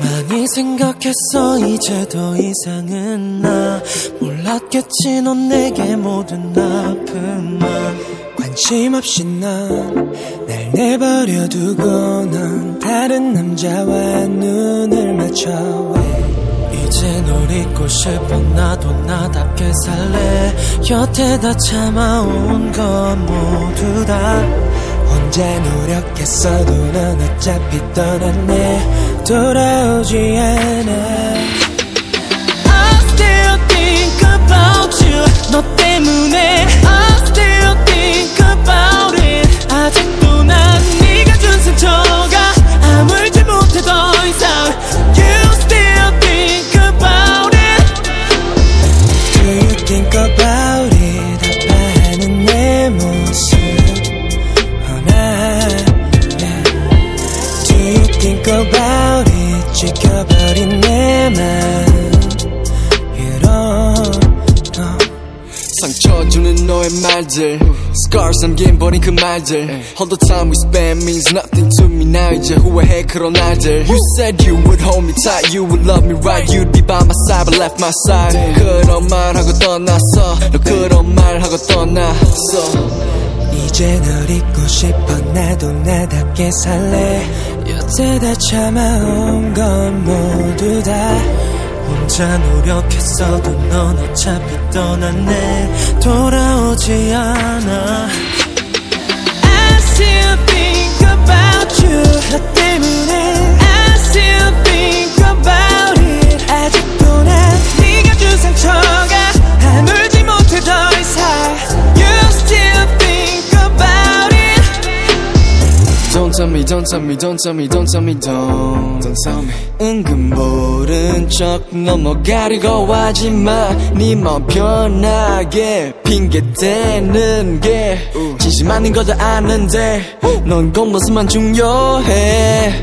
많이 생각했어 이제 더 이상은 나. 몰랐겠지 넌 내게 모든 아픔만 아. 관심 없이 난날 내버려두고 넌 다른 남자와 눈을 맞춰 널 잊고 싶어 나도 나답게 살래. 여태 다 참아온 건 모두 다. 혼자 노력했어도 넌 어차피 떠났네. 돌아오지 않아. I still think about you. 너 때문에 버린 내맘 이런 상처 주는 너의 말들 Scars 남긴 버린 그 말들 All the time we spend means nothing to me now 이제 후회해 그런 날들 You said you would hold me tight You would love me right You'd be by my side but left my side 그런 말하고 떠났어 너 그런 말하고 떠났어 이제 널 잊고 싶어 나도 나답게 살래 여태 다 참아온 건 모두 다. 혼자 노력했어도 넌 어차피 떠났네. 돌아오지 않아 Don't tell me, don't tell me, don't tell me, don't tell me, don't, don't tell me. 은근 모른 척 넘어가려고 하지 마. 네맘 편하게 핑계 대는 게 진심 아닌 거다 아는데 넌 겉모습만 중요해.